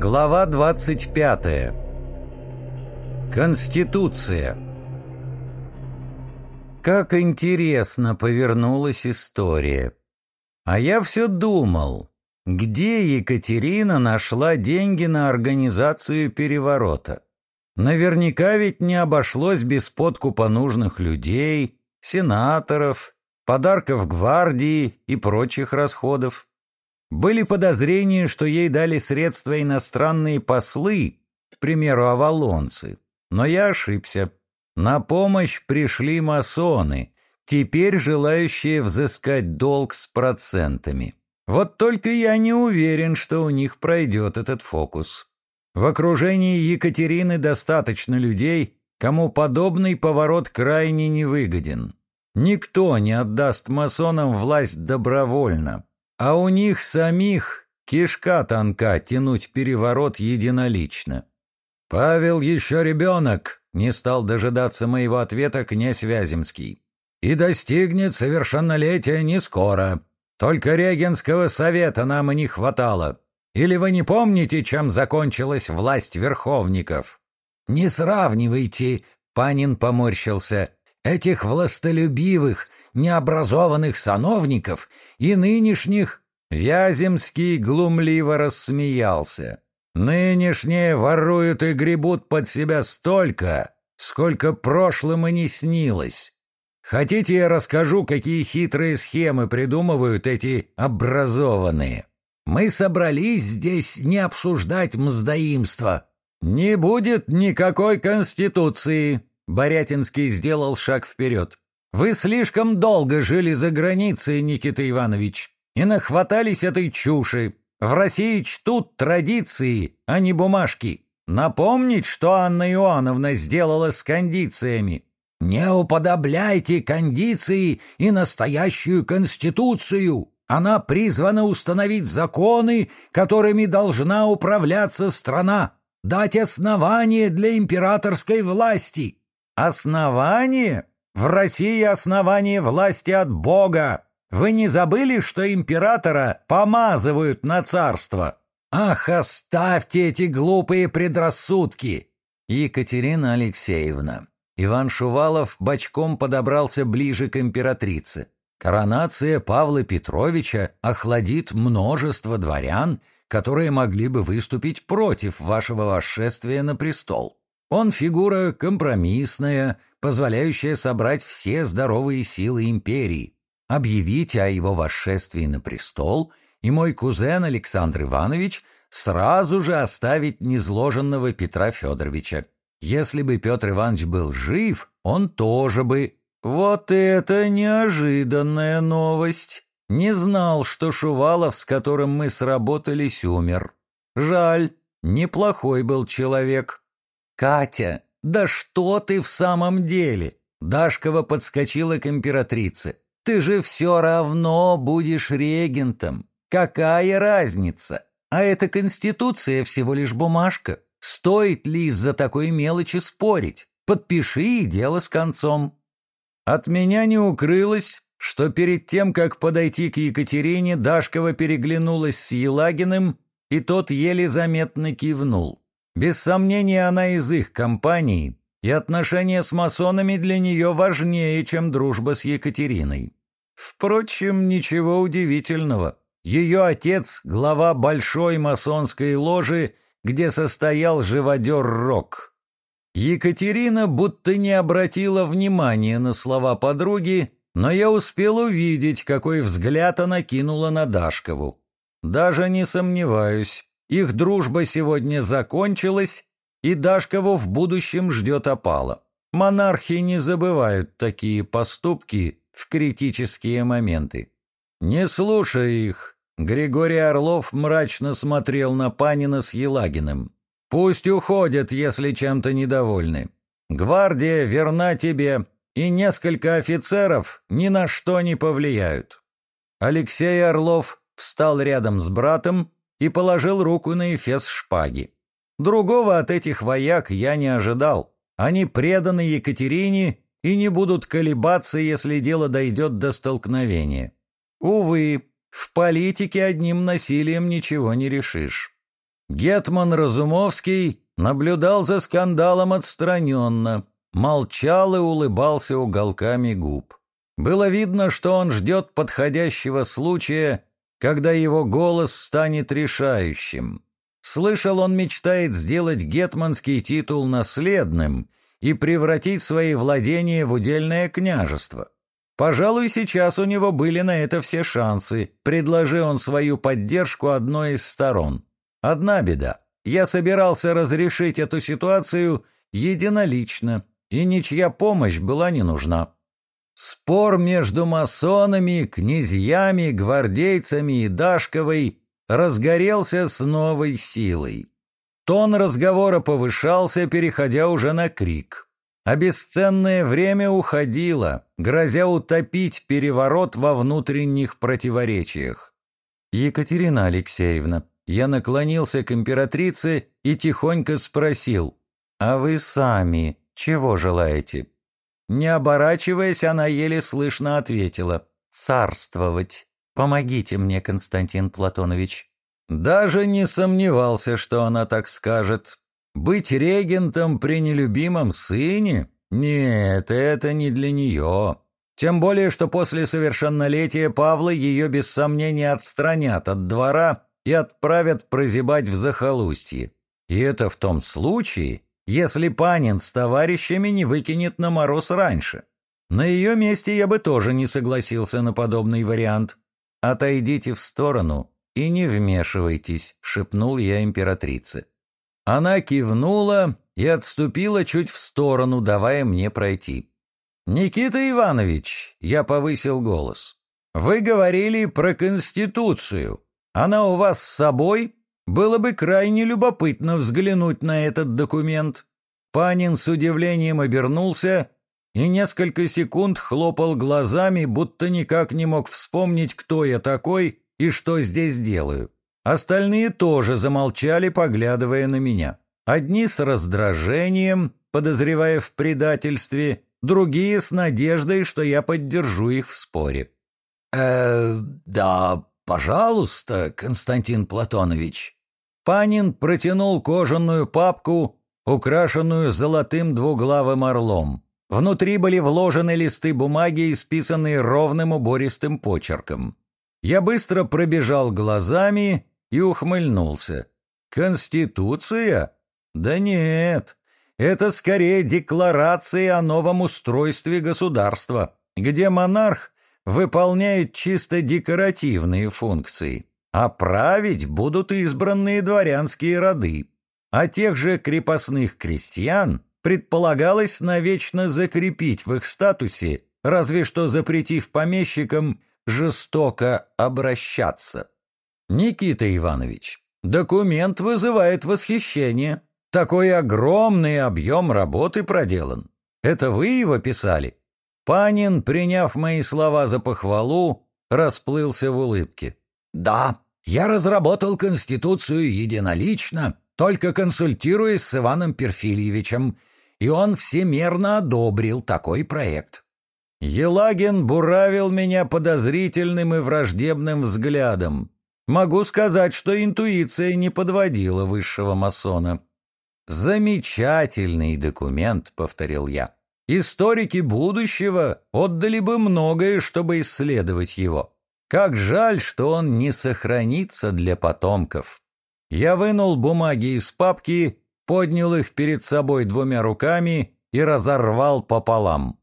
Глава 25. Конституция. Как интересно повернулась история. А я все думал, где Екатерина нашла деньги на организацию переворота. Наверняка ведь не обошлось без подкупа нужных людей, сенаторов, подарков гвардии и прочих расходов. Были подозрения, что ей дали средства иностранные послы, к примеру, авалонцы. Но я ошибся. На помощь пришли масоны, теперь желающие взыскать долг с процентами. Вот только я не уверен, что у них пройдет этот фокус. В окружении Екатерины достаточно людей, кому подобный поворот крайне невыгоден. Никто не отдаст масонам власть добровольно, а у них самих кишка тонка тянуть переворот единолично. «Павел еще ребенок», — не стал дожидаться моего ответа князь Вяземский. «И достигнет совершеннолетия не скоро. Только регенского совета нам и не хватало. Или вы не помните, чем закончилась власть верховников?» «Не сравнивайте», — Панин поморщился, — «этих властолюбивых, необразованных сановников и нынешних Вяземский глумливо рассмеялся. Нынешние воруют и гребут под себя столько, сколько прошлым и не снилось. Хотите, я расскажу, какие хитрые схемы придумывают эти образованные? Мы собрались здесь не обсуждать мздоимство. Не будет никакой конституции. Борятинский сделал шаг вперед. Вы слишком долго жили за границей, Никита Иванович, и нахватались этой чуши. В России чтут традиции, а не бумажки. Напомнить, что Анна Иоанновна сделала с кондициями. Не уподобляйте кондиции и настоящую конституцию. Она призвана установить законы, которыми должна управляться страна, дать основание для императорской власти. Основание? В России основание власти от Бога. Вы не забыли, что императора помазывают на царство? Ах, оставьте эти глупые предрассудки! Екатерина Алексеевна. Иван Шувалов бочком подобрался ближе к императрице. Коронация Павла Петровича охладит множество дворян, которые могли бы выступить против вашего восшествия на престол. Он фигура компромиссная, позволяющая собрать все здоровые силы империи, объявить о его восшествии на престол, и мой кузен Александр Иванович сразу же оставить незложенного Петра Федоровича. Если бы Петр Иванович был жив, он тоже бы... Вот это неожиданная новость! Не знал, что Шувалов, с которым мы сработались, умер. Жаль, неплохой был человек. Катя, «Да что ты в самом деле?» Дашкова подскочила к императрице. «Ты же все равно будешь регентом. Какая разница? А эта конституция всего лишь бумажка. Стоит ли из-за такой мелочи спорить? Подпиши и дело с концом». От меня не укрылось, что перед тем, как подойти к Екатерине, Дашкова переглянулась с Елагиным, и тот еле заметно кивнул. Без сомнения, она из их компании, и отношения с масонами для нее важнее, чем дружба с Екатериной. Впрочем, ничего удивительного. Ее отец — глава большой масонской ложи, где состоял живодер Рок. Екатерина будто не обратила внимания на слова подруги, но я успел увидеть, какой взгляд она кинула на Дашкову. Даже не сомневаюсь, их дружба сегодня закончилась, и Дашкову в будущем ждет опала. Монархи не забывают такие поступки в критические моменты. Не слушай их. Григорий Орлов мрачно смотрел на Панина с Елагиным. Пусть уходят, если чем-то недовольны. Гвардия верна тебе, и несколько офицеров ни на что не повлияют. Алексей Орлов встал рядом с братом и положил руку на эфес шпаги. Другого от этих вояк я не ожидал. Они преданы Екатерине и не будут колебаться, если дело дойдет до столкновения. Увы, в политике одним насилием ничего не решишь. Гетман Разумовский наблюдал за скандалом отстраненно, молчал и улыбался уголками губ. Было видно, что он ждет подходящего случая, когда его голос станет решающим. Слышал, он мечтает сделать гетманский титул наследным и превратить свои владения в удельное княжество. Пожалуй, сейчас у него были на это все шансы, предложи он свою поддержку одной из сторон. Одна беда. Я собирался разрешить эту ситуацию единолично, и ничья помощь была не нужна. Спор между масонами, князьями, гвардейцами и Дашковой разгорелся с новой силой. Тон разговора повышался, переходя уже на крик. А бесценное время уходило, грозя утопить переворот во внутренних противоречиях. «Екатерина Алексеевна», я наклонился к императрице и тихонько спросил, «А вы сами чего желаете?» Не оборачиваясь, она еле слышно ответила, «Царствовать. Помогите мне, Константин Платонович». Даже не сомневался, что она так скажет. Быть регентом при нелюбимом сыне? Нет, это не для нее. Тем более, что после совершеннолетия Павла ее без сомнения отстранят от двора и отправят прозябать в захолустье. И это в том случае, если Панин с товарищами не выкинет на мороз раньше. На ее месте я бы тоже не согласился на подобный вариант. «Отойдите в сторону и не вмешивайтесь», — шепнул я императрице. Она кивнула и отступила чуть в сторону, давая мне пройти. «Никита Иванович», — я повысил голос, — «вы говорили про Конституцию. Она у вас с собой? Было бы крайне любопытно взглянуть на этот документ». Панин с удивлением обернулся и несколько секунд хлопал глазами, будто никак не мог вспомнить, кто я такой и что здесь делаю. Остальные тоже замолчали, поглядывая на меня. Одни с раздражением, подозревая в предательстве, другие с надеждой, что я поддержу их в споре. «Э, да, пожалуйста, Константин Платонович». Панин протянул кожаную папку, украшенную золотым двуглавым орлом. Внутри были вложены листы бумаги, исписанные ровным убористым почерком. Я быстро пробежал глазами и ухмыльнулся. «Конституция? Да нет, это скорее декларация о новом устройстве государства, где монарх выполняет чисто декоративные функции, а править будут избранные дворянские роды, а тех же крепостных крестьян предполагалось навечно закрепить в их статусе, разве что запретив помещикам жестоко обращаться. Никита Иванович, документ вызывает восхищение. Такой огромный объем работы проделан. Это вы его писали? Панин, приняв мои слова за похвалу, расплылся в улыбке. Да, я разработал Конституцию единолично, только консультируясь с Иваном Перфильевичем, и он всемерно одобрил такой проект. Елагин буравил меня подозрительным и враждебным взглядом. Могу сказать, что интуиция не подводила высшего масона. «Замечательный документ», — повторил я. «Историки будущего отдали бы многое, чтобы исследовать его. Как жаль, что он не сохранится для потомков». Я вынул бумаги из папки, поднял их перед собой двумя руками и разорвал пополам.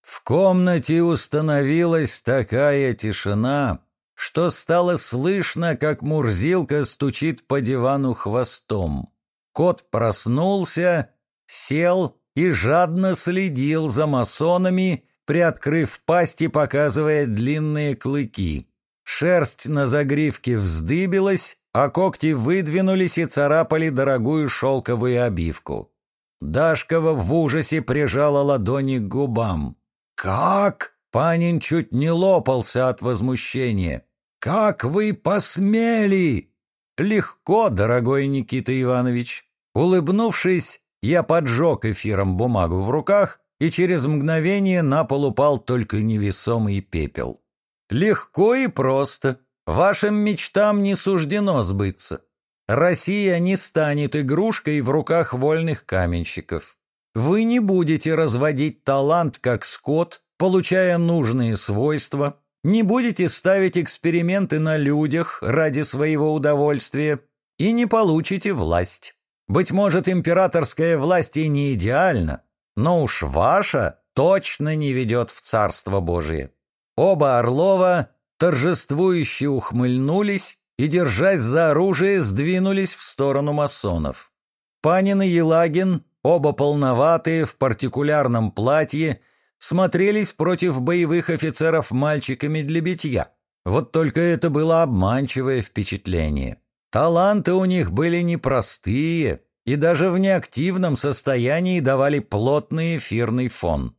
В комнате установилась такая тишина, что стало слышно, как Мурзилка стучит по дивану хвостом. Кот проснулся, сел и жадно следил за масонами, приоткрыв пасть и показывая длинные клыки. Шерсть на загривке вздыбилась, а когти выдвинулись и царапали дорогую шелковую обивку. Дашкова в ужасе прижала ладони к губам. «Как?» — Панин чуть не лопался от возмущения. «Как вы посмели?» «Легко, дорогой Никита Иванович». Улыбнувшись, я поджег эфиром бумагу в руках, и через мгновение на пол упал только невесомый пепел. «Легко и просто. Вашим мечтам не суждено сбыться. Россия не станет игрушкой в руках вольных каменщиков. Вы не будете разводить талант как скот, получая нужные свойства, не будете ставить эксперименты на людях ради своего удовольствия и не получите власть. Быть может, императорская власть и не идеальна, но уж ваша точно не ведет в Царство Божие. Оба Орлова торжествующе ухмыльнулись и, держась за оружие, сдвинулись в сторону масонов. Панин и Елагин, оба полноватые, в партикулярном платье, смотрелись против боевых офицеров мальчиками для битья. Вот только это было обманчивое впечатление. Таланты у них были непростые и даже в неактивном состоянии давали плотный эфирный фон.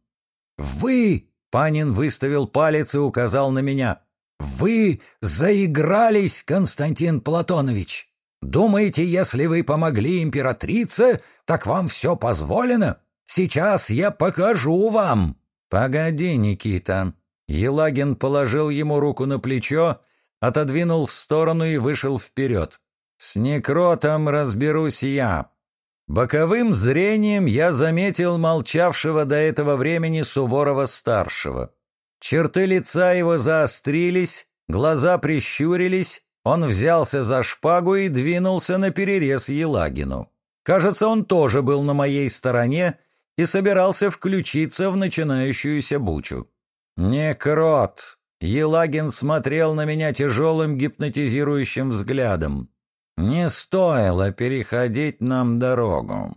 «Вы!» — Панин выставил палец и указал на меня. «Вы заигрались, Константин Платонович! Думаете, если вы помогли императрице, так вам все позволено? Сейчас я покажу вам!» «Погоди, Никита!» Елагин положил ему руку на плечо, отодвинул в сторону и вышел вперед. «С некротом разберусь я!» Боковым зрением я заметил молчавшего до этого времени Суворова-старшего. Черты лица его заострились, глаза прищурились, он взялся за шпагу и двинулся на перерез Елагину. Кажется, он тоже был на моей стороне и собирался включиться в начинающуюся бучу. «Не крот!» Елагин смотрел на меня тяжелым гипнотизирующим взглядом. «Не стоило переходить нам дорогу.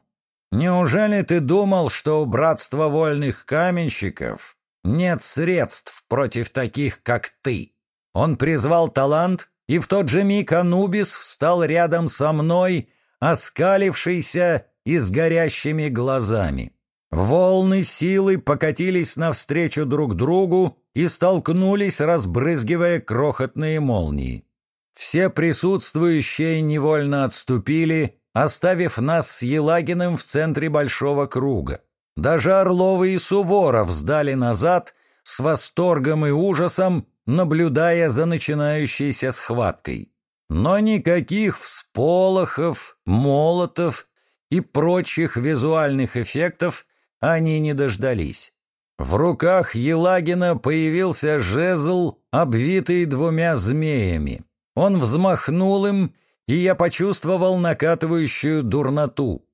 Неужели ты думал, что у братства вольных каменщиков нет средств против таких, как ты. Он призвал талант, и в тот же миг Анубис встал рядом со мной, оскалившийся и с горящими глазами. Волны силы покатились навстречу друг другу и столкнулись, разбрызгивая крохотные молнии. Все присутствующие невольно отступили, оставив нас с Елагиным в центре большого круга. Даже Орловы и Суворов сдали назад с восторгом и ужасом, наблюдая за начинающейся схваткой. Но никаких всполохов, молотов и прочих визуальных эффектов они не дождались. В руках Елагина появился жезл, обвитый двумя змеями. Он взмахнул им, и я почувствовал накатывающую дурноту.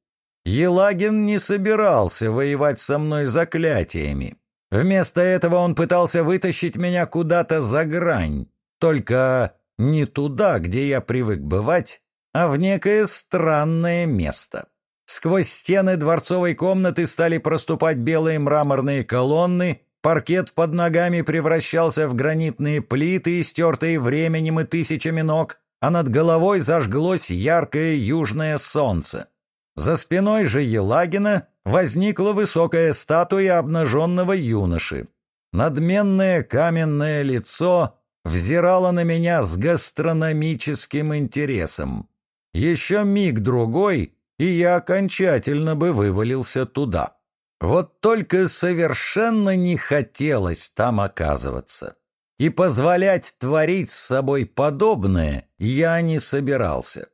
Елагин не собирался воевать со мной заклятиями. Вместо этого он пытался вытащить меня куда-то за грань, только не туда, где я привык бывать, а в некое странное место. Сквозь стены дворцовой комнаты стали проступать белые мраморные колонны, паркет под ногами превращался в гранитные плиты, истертые временем и тысячами ног, а над головой зажглось яркое южное солнце. За спиной же Елагина возникла высокая статуя обнаженного юноши. Надменное каменное лицо взирало на меня с гастрономическим интересом. Еще миг-другой, и я окончательно бы вывалился туда. Вот только совершенно не хотелось там оказываться. И позволять творить с собой подобное я не собирался.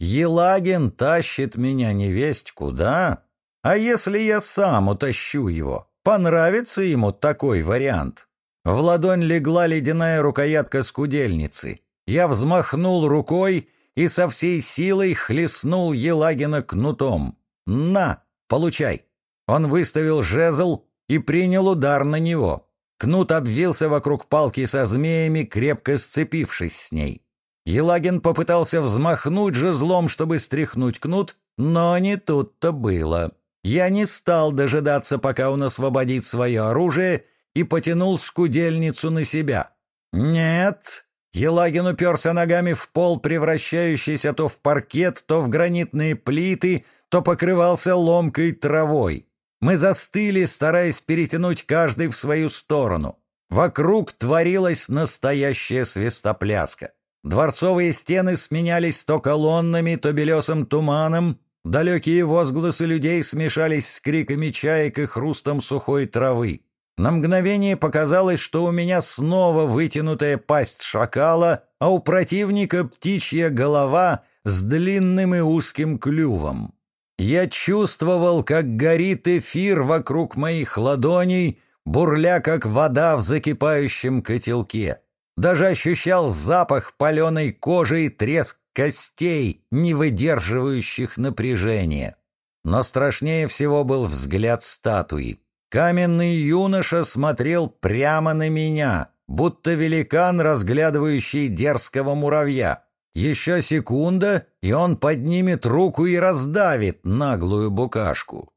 Елагин тащит меня невесть куда, а если я сам утащу его, понравится ему такой вариант? В ладонь легла ледяная рукоятка скудельницы. Я взмахнул рукой и со всей силой хлестнул Елагина кнутом. «На, получай!» Он выставил жезл и принял удар на него. Кнут обвился вокруг палки со змеями, крепко сцепившись с ней. Елагин попытался взмахнуть жезлом, чтобы стряхнуть кнут, но не тут-то было. Я не стал дожидаться, пока он освободит свое оружие, и потянул скудельницу на себя. «Нет!» Елагин уперся ногами в пол, превращающийся то в паркет, то в гранитные плиты, то покрывался ломкой травой. Мы застыли, стараясь перетянуть каждый в свою сторону. Вокруг творилась настоящая свистопляска. Дворцовые стены сменялись то колоннами, то белесым туманом, далекие возгласы людей смешались с криками чаек и хрустом сухой травы. На мгновение показалось, что у меня снова вытянутая пасть шакала, а у противника птичья голова с длинным и узким клювом. Я чувствовал, как горит эфир вокруг моих ладоней, бурля, как вода в закипающем котелке. Даже ощущал запах паленой кожи и треск костей, не выдерживающих напряжения. Но страшнее всего был взгляд статуи. Каменный юноша смотрел прямо на меня, будто великан, разглядывающий дерзкого муравья. Еще секунда, и он поднимет руку и раздавит наглую букашку.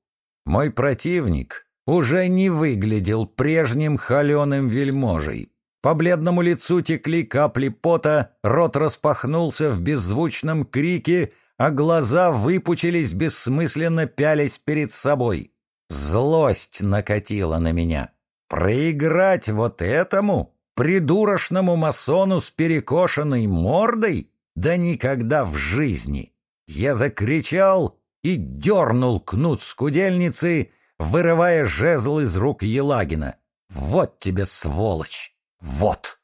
Мой противник уже не выглядел прежним холеным вельможей. По бледному лицу текли капли пота, рот распахнулся в беззвучном крике, а глаза выпучились, бессмысленно пялись перед собой. Злость накатила на меня. Проиграть вот этому, придурочному масону с перекошенной мордой? Да никогда в жизни! Я закричал и дернул кнут скудельницы, вырывая жезл из рук Елагина. «Вот тебе, сволочь! Вот!»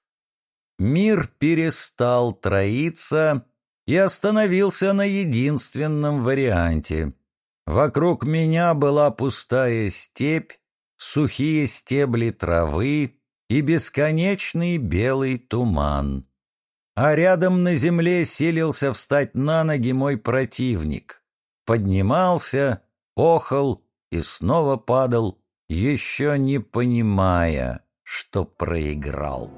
Мир перестал троиться и остановился на единственном варианте. Вокруг меня была пустая степь, сухие стебли травы и бесконечный белый туман а рядом на земле силился встать на ноги мой противник. Поднимался, охал и снова падал, еще не понимая, что проиграл.